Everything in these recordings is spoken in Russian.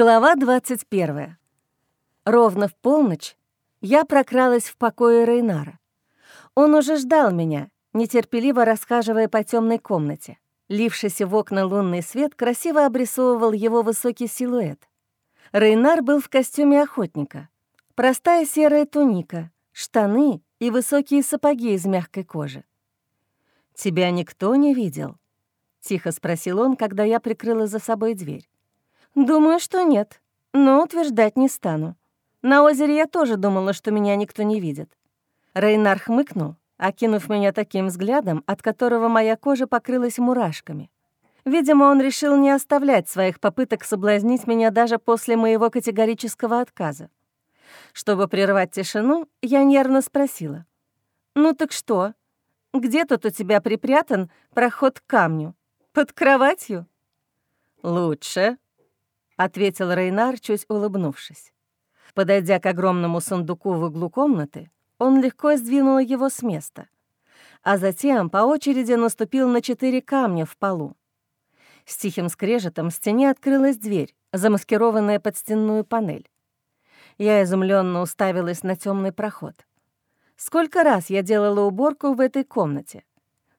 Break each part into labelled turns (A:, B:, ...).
A: Глава 21. Ровно в полночь я прокралась в покое Рейнара. Он уже ждал меня, нетерпеливо расхаживая по темной комнате. Лившийся в окна лунный свет красиво обрисовывал его высокий силуэт. Рейнар был в костюме охотника. Простая серая туника, штаны и высокие сапоги из мягкой кожи. «Тебя никто не видел?» — тихо спросил он, когда я прикрыла за собой дверь. «Думаю, что нет, но утверждать не стану. На озере я тоже думала, что меня никто не видит». Рейнар хмыкнул, окинув меня таким взглядом, от которого моя кожа покрылась мурашками. Видимо, он решил не оставлять своих попыток соблазнить меня даже после моего категорического отказа. Чтобы прервать тишину, я нервно спросила. «Ну так что? Где тут у тебя припрятан проход к камню? Под кроватью?» «Лучше», ответил Рейнар, чуть улыбнувшись. Подойдя к огромному сундуку в углу комнаты, он легко сдвинул его с места, а затем по очереди наступил на четыре камня в полу. С тихим скрежетом в стене открылась дверь, замаскированная под стенную панель. Я изумленно уставилась на темный проход. Сколько раз я делала уборку в этой комнате,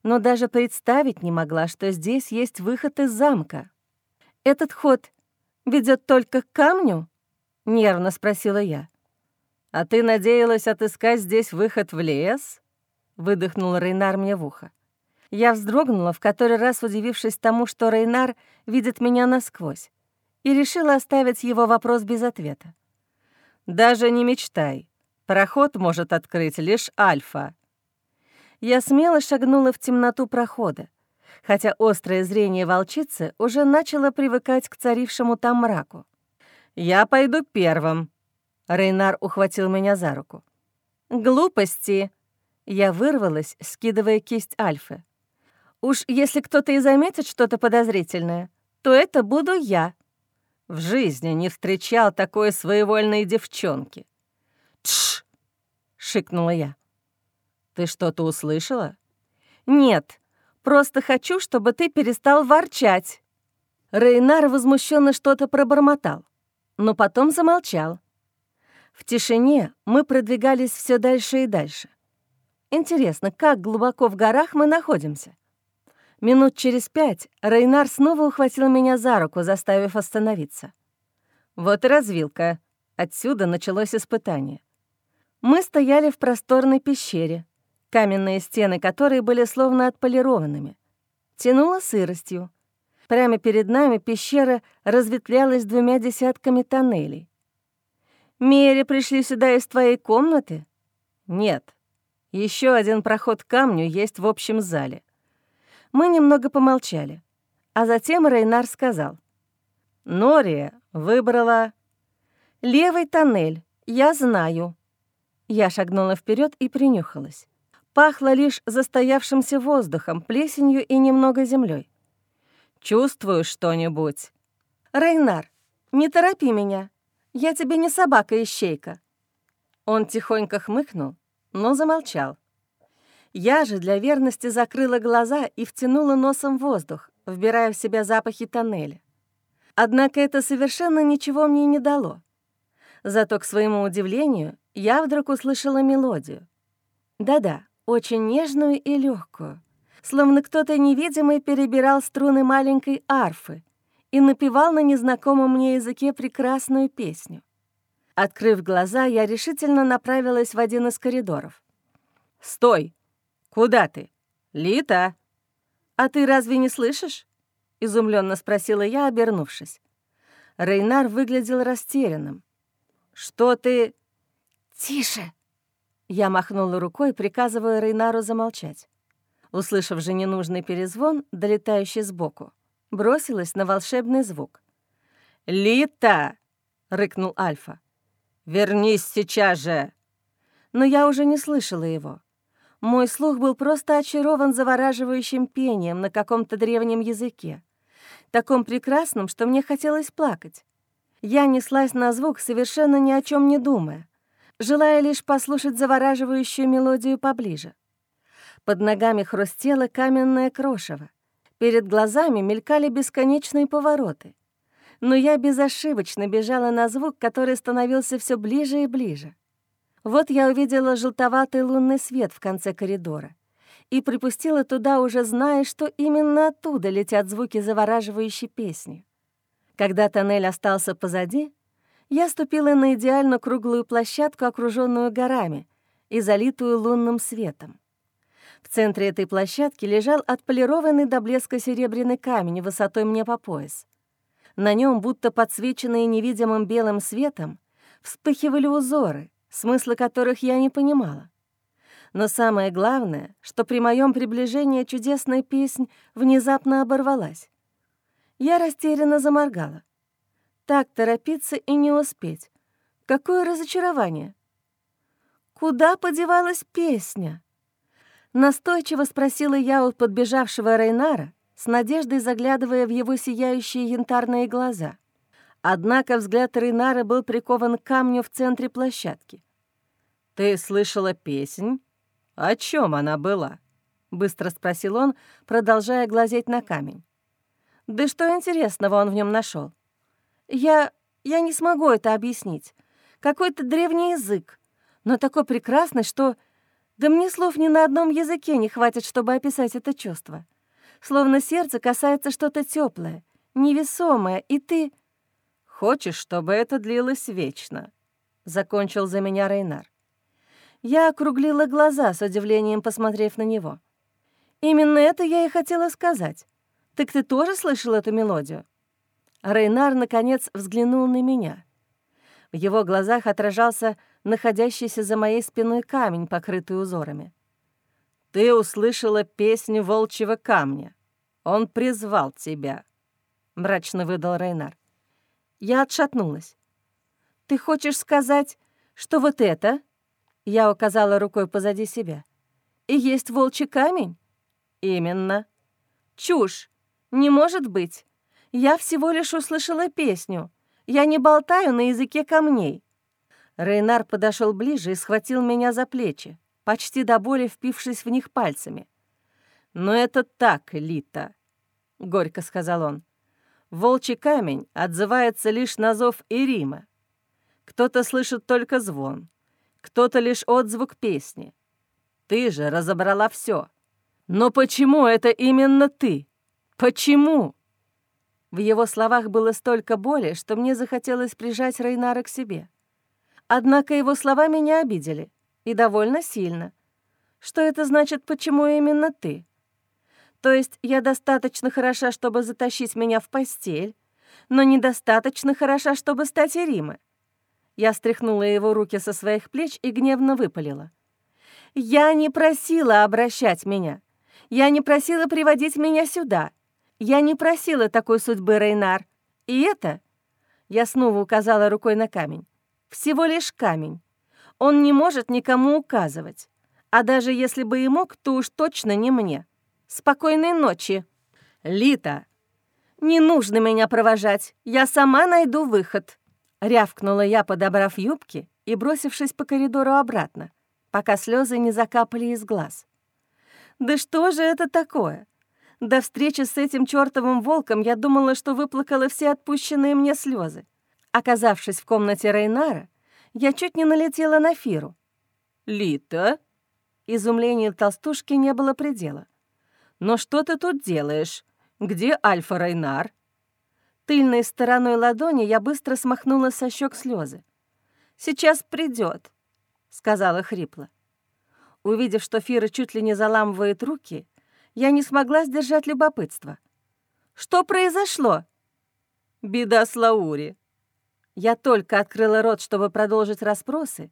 A: но даже представить не могла, что здесь есть выход из замка. Этот ход ведет только к камню?» — нервно спросила я. «А ты надеялась отыскать здесь выход в лес?» — выдохнул Рейнар мне в ухо. Я вздрогнула, в который раз удивившись тому, что Рейнар видит меня насквозь, и решила оставить его вопрос без ответа. «Даже не мечтай. Проход может открыть лишь Альфа». Я смело шагнула в темноту прохода, хотя острое зрение волчицы уже начало привыкать к царившему там мраку. «Я пойду первым», — Рейнар ухватил меня за руку. «Глупости!» — я вырвалась, скидывая кисть Альфы. «Уж если кто-то и заметит что-то подозрительное, то это буду я». В жизни не встречал такой своевольной девчонки. «Тш!» — шикнула я. «Ты что-то услышала?» «Нет, Просто хочу, чтобы ты перестал ворчать». Рейнар возмущенно что-то пробормотал, но потом замолчал. В тишине мы продвигались все дальше и дальше. Интересно, как глубоко в горах мы находимся? Минут через пять Рейнар снова ухватил меня за руку, заставив остановиться. Вот и развилка. Отсюда началось испытание. Мы стояли в просторной пещере, каменные стены которой были словно отполированными. Тянуло сыростью. Прямо перед нами пещера разветвлялась двумя десятками тоннелей. «Мере пришли сюда из твоей комнаты?» «Нет. Еще один проход к камню есть в общем зале». Мы немного помолчали, а затем Рейнар сказал. «Нория выбрала...» «Левый тоннель, я знаю». Я шагнула вперед и принюхалась. Пахло лишь застоявшимся воздухом, плесенью и немного землей. «Чувствую что-нибудь?» «Рейнар, не торопи меня. Я тебе не собака-ищейка». Он тихонько хмыкнул, но замолчал. Я же для верности закрыла глаза и втянула носом воздух, вбирая в себя запахи тоннеля. Однако это совершенно ничего мне не дало. Зато, к своему удивлению, я вдруг услышала мелодию. Да-да, очень нежную и легкую, словно кто-то невидимый перебирал струны маленькой арфы и напевал на незнакомом мне языке прекрасную песню. Открыв глаза, я решительно направилась в один из коридоров. «Стой! Куда ты? Лита!» «А ты разве не слышишь?» — изумленно спросила я, обернувшись. Рейнар выглядел растерянным. «Что ты...» «Тише!» Я махнула рукой, приказывая Рейнару замолчать. Услышав же ненужный перезвон, долетающий сбоку, бросилась на волшебный звук. «Лита!» — рыкнул Альфа. «Вернись сейчас же!» Но я уже не слышала его. Мой слух был просто очарован завораживающим пением на каком-то древнем языке, таком прекрасном, что мне хотелось плакать. Я неслась на звук, совершенно ни о чем не думая желая лишь послушать завораживающую мелодию поближе. Под ногами хрустело каменное крошево. Перед глазами мелькали бесконечные повороты. но я безошибочно бежала на звук, который становился все ближе и ближе. Вот я увидела желтоватый лунный свет в конце коридора и припустила туда, уже зная, что именно оттуда летят звуки завораживающей песни. Когда тоннель остался позади, я ступила на идеально круглую площадку, окруженную горами и залитую лунным светом. В центре этой площадки лежал отполированный до блеска серебряный камень высотой мне по пояс. На нем, будто подсвеченные невидимым белым светом, вспыхивали узоры, смысла которых я не понимала. Но самое главное, что при моем приближении чудесная песнь внезапно оборвалась. Я растерянно заморгала. Так торопиться и не успеть. Какое разочарование! Куда подевалась песня? Настойчиво спросила я у подбежавшего Рейнара, с надеждой заглядывая в его сияющие янтарные глаза. Однако взгляд Рейнара был прикован к камню в центре площадки. «Ты слышала песнь? О чем она была?» — быстро спросил он, продолжая глазеть на камень. «Да что интересного он в нем нашел? Я... я не смогу это объяснить. Какой-то древний язык, но такой прекрасный, что... Да мне слов ни на одном языке не хватит, чтобы описать это чувство. Словно сердце касается что-то теплое, невесомое, и ты... «Хочешь, чтобы это длилось вечно?» — закончил за меня Рейнар. Я округлила глаза, с удивлением посмотрев на него. «Именно это я и хотела сказать. Так ты тоже слышал эту мелодию?» Рейнар, наконец, взглянул на меня. В его глазах отражался находящийся за моей спиной камень, покрытый узорами. «Ты услышала песню волчьего камня. Он призвал тебя», — мрачно выдал Рейнар. Я отшатнулась. «Ты хочешь сказать, что вот это...» Я указала рукой позади себя. «И есть волчий камень?» «Именно». «Чушь! Не может быть! Я всего лишь услышала песню. Я не болтаю на языке камней». Рейнар подошел ближе и схватил меня за плечи, почти до боли впившись в них пальцами. «Но это так, Лита», — горько сказал он. «Волчий камень отзывается лишь на зов Ирима. Кто-то слышит только звон, кто-то лишь отзвук песни. Ты же разобрала все. Но почему это именно ты? Почему?» В его словах было столько боли, что мне захотелось прижать Рейнара к себе. Однако его слова меня обидели, и довольно сильно. Что это значит, почему именно ты? То есть я достаточно хороша, чтобы затащить меня в постель, но недостаточно хороша, чтобы стать Иримой. Я стряхнула его руки со своих плеч и гневно выпалила. «Я не просила обращать меня. Я не просила приводить меня сюда. Я не просила такой судьбы, Рейнар. И это...» Я снова указала рукой на камень всего лишь камень. Он не может никому указывать. А даже если бы и мог, то уж точно не мне. Спокойной ночи. Лита. Не нужно меня провожать. Я сама найду выход. Рявкнула я, подобрав юбки и бросившись по коридору обратно, пока слезы не закапали из глаз. Да что же это такое? До встречи с этим чертовым волком я думала, что выплакала все отпущенные мне слезы. Оказавшись в комнате Рейнара, я чуть не налетела на Фиру. «Лита?» Изумлению толстушки не было предела. «Но что ты тут делаешь? Где Альфа Рейнар?» Тыльной стороной ладони я быстро смахнула со щек слезы. «Сейчас придет, сказала хрипло. Увидев, что Фира чуть ли не заламывает руки, я не смогла сдержать любопытство. «Что произошло?» «Беда с Лаури», я только открыла рот, чтобы продолжить расспросы,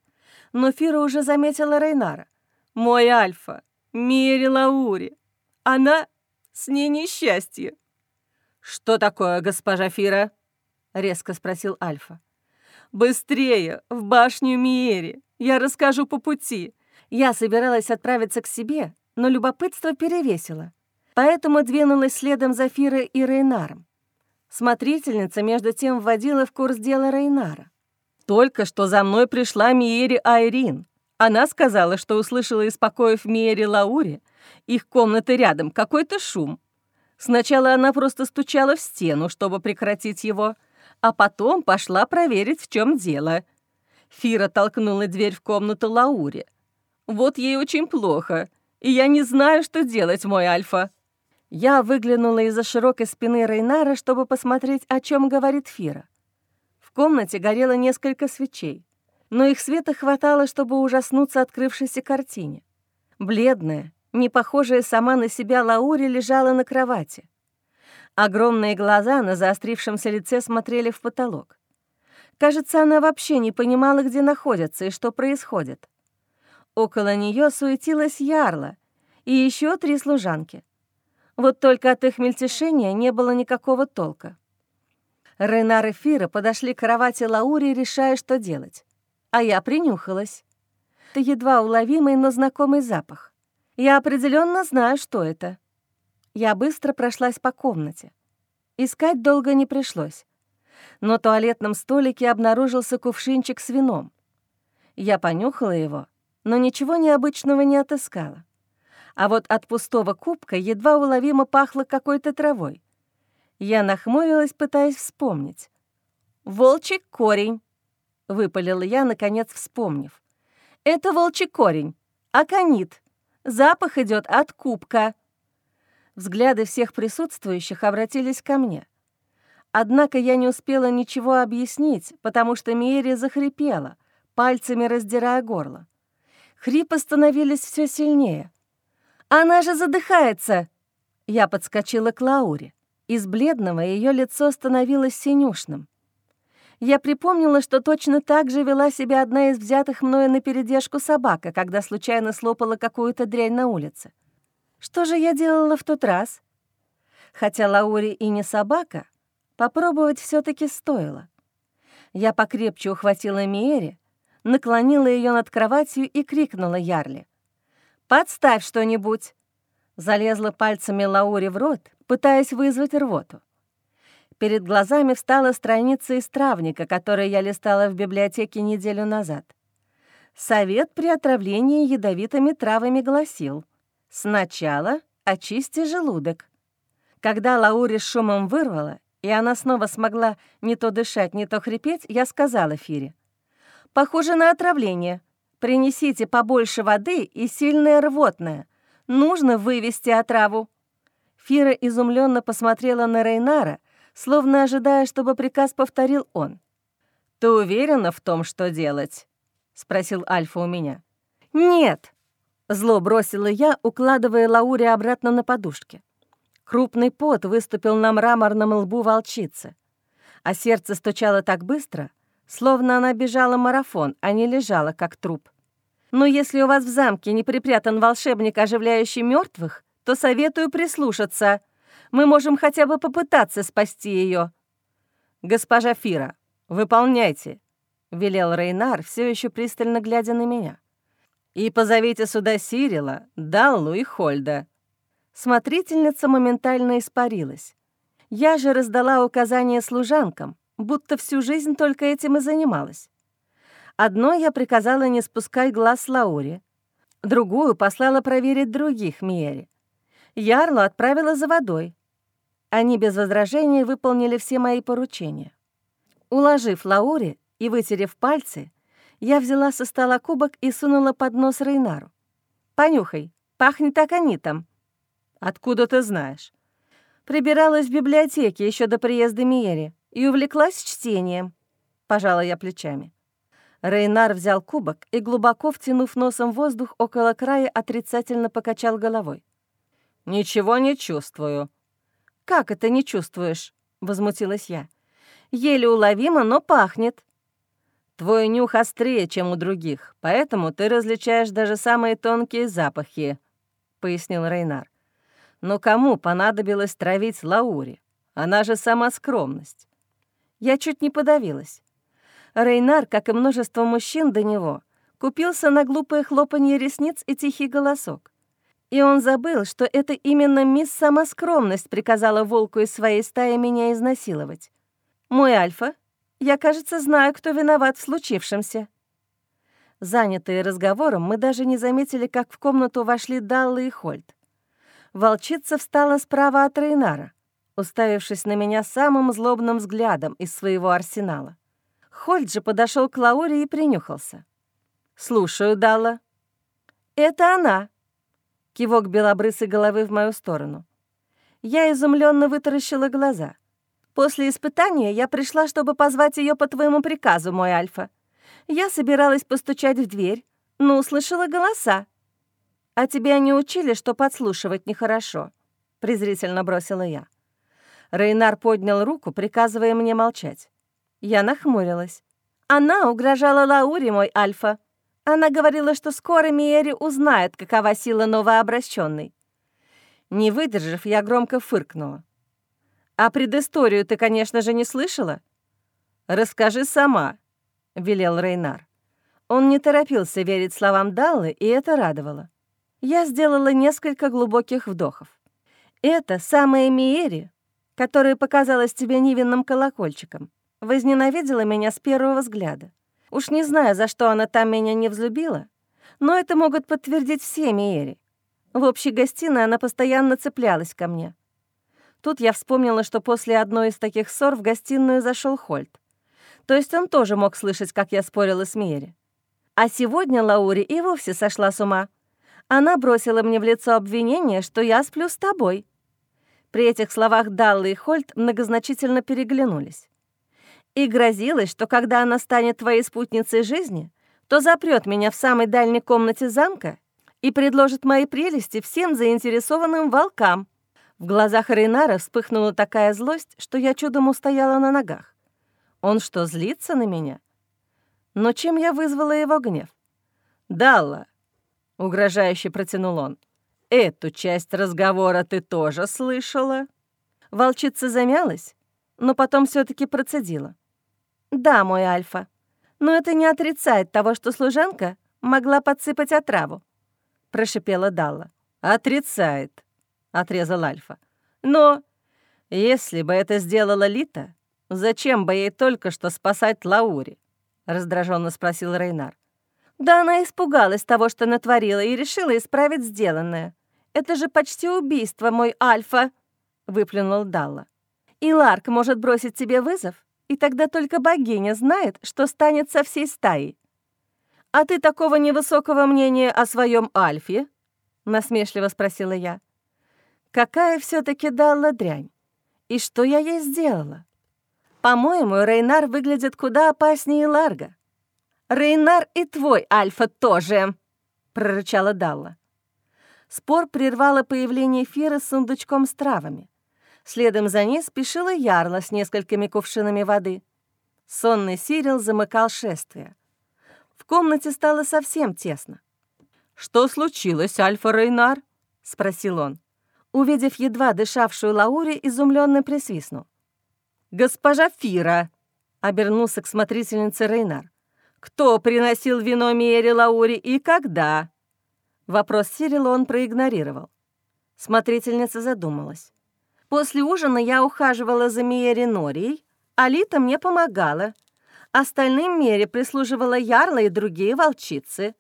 A: но Фира уже заметила Рейнара. «Мой Альфа, Мири Лаури. Она с ней несчастье». «Что такое, госпожа Фира?» — резко спросил Альфа. «Быстрее, в башню Миери. Я расскажу по пути». Я собиралась отправиться к себе, но любопытство перевесило, поэтому двинулась следом за Фирой и Рейнаром. Смотрительница между тем вводила в курс дела Рейнара. «Только что за мной пришла Миери Айрин. Она сказала, что услышала из покоев Миери Лаури, их комнаты рядом, какой-то шум. Сначала она просто стучала в стену, чтобы прекратить его, а потом пошла проверить, в чем дело. Фира толкнула дверь в комнату Лаури. «Вот ей очень плохо, и я не знаю, что делать, мой Альфа». Я выглянула из-за широкой спины Рейнара, чтобы посмотреть, о чем говорит Фира. В комнате горело несколько свечей, но их света хватало, чтобы ужаснуться открывшейся картине. Бледная, не похожая сама на себя Лаури лежала на кровати. Огромные глаза на заострившемся лице смотрели в потолок. Кажется, она вообще не понимала, где находится и что происходит. Около нее суетилась Ярла и еще три служанки. Вот только от их мельтешения не было никакого толка. Рейнар и Фира подошли к кровати Лаури, решая, что делать. А я принюхалась. Это едва уловимый, но знакомый запах. Я определенно знаю, что это. Я быстро прошлась по комнате. Искать долго не пришлось. На туалетном столике обнаружился кувшинчик с вином. Я понюхала его, но ничего необычного не отыскала а вот от пустого кубка едва уловимо пахло какой-то травой. Я нахмурилась, пытаясь вспомнить. «Волчий корень», — выпалила я, наконец вспомнив. «Это волчий корень, аконит. Запах идет от кубка». Взгляды всех присутствующих обратились ко мне. Однако я не успела ничего объяснить, потому что Миери захрипела, пальцами раздирая горло. Хрипы становились все сильнее — она же задыхается!» Я подскочила к Лауре. Из бледного ее лицо становилось синюшным. Я припомнила, что точно так же вела себя одна из взятых мною на передержку собака, когда случайно слопала какую-то дрянь на улице. Что же я делала в тот раз? Хотя Лаури и не собака, попробовать все таки стоило. Я покрепче ухватила Миэри, наклонила ее над кроватью и крикнула Ярли. «Подставь что-нибудь!» Залезла пальцами Лаури в рот, пытаясь вызвать рвоту. Перед глазами встала страница из травника, которую я листала в библиотеке неделю назад. Совет при отравлении ядовитыми травами гласил «Сначала очисти желудок». Когда Лаури шумом вырвала, и она снова смогла не то дышать, не то хрипеть, я сказала Фире. «Похоже на отравление. Принесите побольше воды и сильное рвотное. Нужно вывести отраву». Фира изумленно посмотрела на Рейнара, словно ожидая, чтобы приказ повторил он. «Ты уверена в том, что делать?» — спросил Альфа у меня. «Нет!» — зло бросила я, укладывая Лаури обратно на подушке. Крупный пот выступил на мраморном лбу волчицы, а сердце стучало так быстро, словно она бежала марафон, а не лежала, как труп. Но если у вас в замке не припрятан волшебник, оживляющий мертвых, то советую прислушаться. Мы можем хотя бы попытаться спасти ее. «Госпожа Фира, выполняйте», — велел Рейнар, все еще пристально глядя на меня. «И позовите сюда Сирила, Даллу и Хольда». Смотрительница моментально испарилась. Я же раздала указания служанкам, будто всю жизнь только этим и занималась. Одной я приказала не спускать глаз с Лаури, другую послала проверить других Миери. Ярлу отправила за водой. Они без возражений выполнили все мои поручения. Уложив Лаури и вытерев пальцы, я взяла со стола кубок и сунула под нос Рейнару. «Понюхай, пахнет аконитом». «Откуда ты знаешь?» Прибиралась в библиотеке еще до приезда Миери и увлеклась чтением. Пожала я плечами. Рейнар взял кубок и, глубоко втянув носом воздух около края, отрицательно покачал головой. «Ничего не чувствую». «Как это не чувствуешь?» — возмутилась я. «Еле уловимо, но пахнет». «Твой нюх острее, чем у других, поэтому ты различаешь даже самые тонкие запахи», — пояснил Рейнар. «Но кому понадобилось травить Лаури? Она же сама скромность». Я чуть не подавилась. Рейнар, как и множество мужчин до него, купился на глупое хлопанье ресниц и тихий голосок. И он забыл, что это именно мисс Самоскромность приказала волку из своей стаи меня изнасиловать. «Мой Альфа, я, кажется, знаю, кто виноват в случившемся». Занятые разговором, мы даже не заметили, как в комнату вошли Далла и Хольт. Волчица встала справа от Рейнара, уставившись на меня самым злобным взглядом из своего арсенала. Хольд же подошел к Лауре и принюхался. «Слушаю, Дала». «Это она!» Кивок белобрысой головы в мою сторону. Я изумленно вытаращила глаза. «После испытания я пришла, чтобы позвать ее по твоему приказу, мой Альфа. Я собиралась постучать в дверь, но услышала голоса. А тебя не учили, что подслушивать нехорошо?» — презрительно бросила я. Рейнар поднял руку, приказывая мне молчать. Я нахмурилась. Она угрожала Лауре, мой Альфа. Она говорила, что скоро Миэри узнает, какова сила новообращенной. Не выдержав, я громко фыркнула. «А предысторию ты, конечно же, не слышала?» «Расскажи сама», — велел Рейнар. Он не торопился верить словам Даллы, и это радовало. Я сделала несколько глубоких вдохов. «Это самая Миэри, которая показалась тебе невинным колокольчиком, возненавидела меня с первого взгляда. Уж не знаю, за что она там меня не взлюбила, но это могут подтвердить все Миери. В общей гостиной она постоянно цеплялась ко мне. Тут я вспомнила, что после одной из таких ссор в гостиную зашел Хольт. То есть он тоже мог слышать, как я спорила с Миери. А сегодня Лаури и вовсе сошла с ума. Она бросила мне в лицо обвинение, что я сплю с тобой. При этих словах Далла и Хольт многозначительно переглянулись и грозилась, что когда она станет твоей спутницей жизни, то запрет меня в самой дальней комнате замка и предложит мои прелести всем заинтересованным волкам. В глазах Рейнара вспыхнула такая злость, что я чудом устояла на ногах. Он что, злится на меня? Но чем я вызвала его гнев? «Далла», — угрожающе протянул он, — «эту часть разговора ты тоже слышала?» Волчица замялась, но потом все таки процедила. «Да, мой Альфа. Но это не отрицает того, что служанка могла подсыпать отраву», — прошипела Далла. «Отрицает», — отрезал Альфа. «Но если бы это сделала Лита, зачем бы ей только что спасать Лаури?» — раздраженно спросил Рейнар. «Да она испугалась того, что натворила, и решила исправить сделанное. Это же почти убийство, мой Альфа!» — выплюнул Далла. «И Ларк может бросить тебе вызов, и тогда только богиня знает, что станет со всей стаей. «А ты такого невысокого мнения о своем Альфе?» — насмешливо спросила я. «Какая все таки дала дрянь? И что я ей сделала? По-моему, Рейнар выглядит куда опаснее Ларга». «Рейнар и твой Альфа тоже!» — прорычала Далла. Спор прервало появление Фира с сундучком с травами. Следом за ней спешила Ярла с несколькими кувшинами воды. Сонный Сирил замыкал шествие. В комнате стало совсем тесно. «Что случилось, Альфа Рейнар?» — спросил он. Увидев едва дышавшую Лаури, изумленно присвистнул. «Госпожа Фира!» — обернулся к смотрительнице Рейнар. «Кто приносил вино Миере Лаури и когда?» Вопрос Сирила он проигнорировал. Смотрительница задумалась. После ужина я ухаживала за Миери Норией, а Лита мне помогала. Остальным Мере прислуживала Ярла и другие волчицы.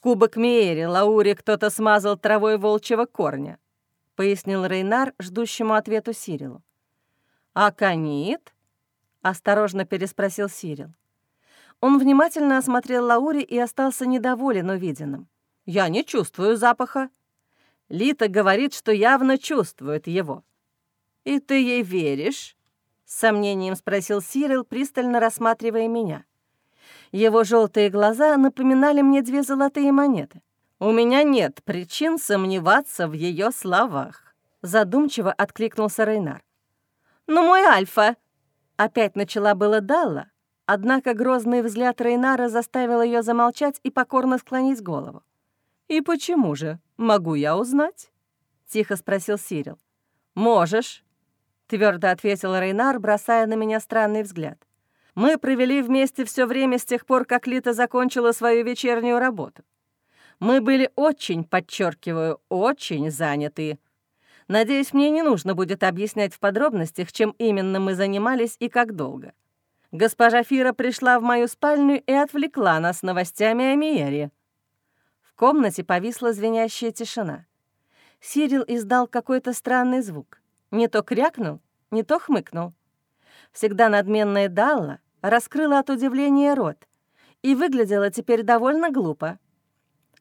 A: Кубок Миери Лауре кто-то смазал травой волчьего корня, пояснил Рейнар, ждущему ответу Сирилу. «А канит?» — осторожно переспросил Сирил. Он внимательно осмотрел Лаури и остался недоволен увиденным. «Я не чувствую запаха». Лита говорит, что явно чувствует его. «И ты ей веришь?» — с сомнением спросил Сирил, пристально рассматривая меня. Его желтые глаза напоминали мне две золотые монеты. «У меня нет причин сомневаться в ее словах», — задумчиво откликнулся Рейнар. «Ну, мой Альфа!» — опять начала было Далла, однако грозный взгляд Рейнара заставил ее замолчать и покорно склонить голову. «И почему же? Могу я узнать?» — тихо спросил Сирил. «Можешь», твердо ответил Рейнар, бросая на меня странный взгляд. Мы провели вместе все время с тех пор, как Лита закончила свою вечернюю работу. Мы были очень, подчеркиваю, очень заняты. Надеюсь, мне не нужно будет объяснять в подробностях, чем именно мы занимались и как долго. Госпожа Фира пришла в мою спальню и отвлекла нас новостями о Миере. В комнате повисла звенящая тишина. Сирил издал какой-то странный звук. Не то крякнул, не то хмыкнул. Всегда надменная Далла раскрыла от удивления рот и выглядела теперь довольно глупо.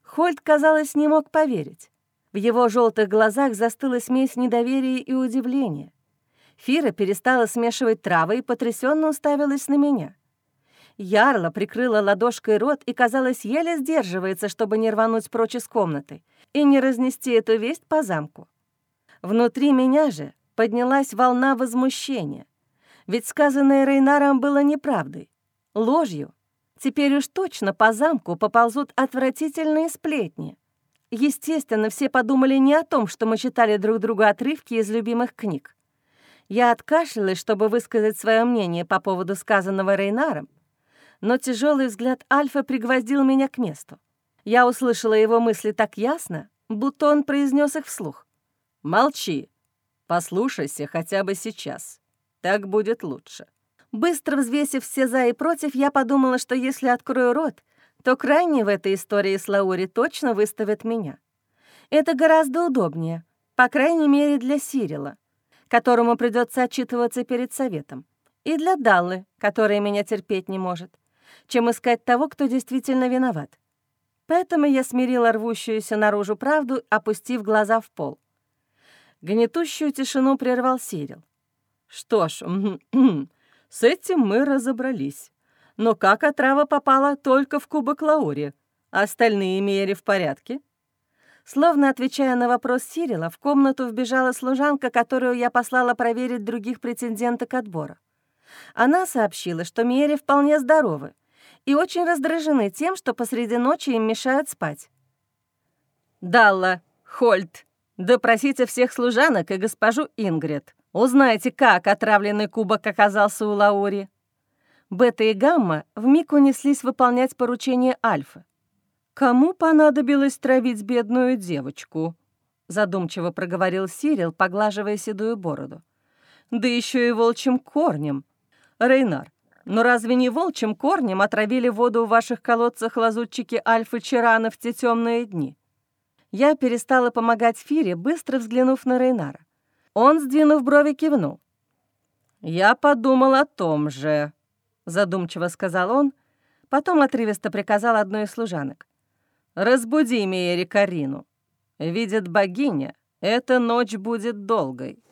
A: Хольт, казалось, не мог поверить. В его желтых глазах застыла смесь недоверия и удивления. Фира перестала смешивать травы и потрясенно уставилась на меня. Ярла прикрыла ладошкой рот и, казалось, еле сдерживается, чтобы не рвануть прочь из комнаты и не разнести эту весть по замку. Внутри меня же поднялась волна возмущения. Ведь сказанное Рейнаром было неправдой, ложью. Теперь уж точно по замку поползут отвратительные сплетни. Естественно, все подумали не о том, что мы читали друг другу отрывки из любимых книг. Я откашлялась, чтобы высказать свое мнение по поводу сказанного Рейнаром, но тяжелый взгляд Альфа пригвоздил меня к месту. Я услышала его мысли так ясно, будто он произнес их вслух. «Молчи. Послушайся хотя бы сейчас. Так будет лучше». Быстро взвесив все «за» и «против», я подумала, что если открою рот, то крайне в этой истории с Лаури точно выставят меня. Это гораздо удобнее, по крайней мере для Сирила, которому придется отчитываться перед советом, и для Даллы, которая меня терпеть не может чем искать того, кто действительно виноват. Поэтому я смирила рвущуюся наружу правду, опустив глаза в пол. Гнетущую тишину прервал Сирил. «Что ж, с этим мы разобрались. Но как отрава попала только в кубок Лаури? Остальные мери в порядке?» Словно отвечая на вопрос Сирила, в комнату вбежала служанка, которую я послала проверить других претенденток отбора. Она сообщила, что Мери вполне здоровы, и очень раздражены тем, что посреди ночи им мешают спать. «Далла, Хольт, допросите всех служанок и госпожу Ингрид. Узнайте, как отравленный кубок оказался у Лаури». Бета и Гамма вмиг унеслись выполнять поручение Альфа. «Кому понадобилось травить бедную девочку?» задумчиво проговорил Сирил, поглаживая седую бороду. «Да еще и волчьим корнем. Рейнар, но разве не волчьим корнем отравили воду в ваших колодцах лазутчики Альфы Чирана в те темные дни? Я перестала помогать Фире, быстро взглянув на Рейнара. Он, сдвинув брови, кивнул. «Я подумал о том же», — задумчиво сказал он, потом отрывисто приказал одной из служанок. «Разбуди Мейери Карину. Видит богиня, эта ночь будет долгой».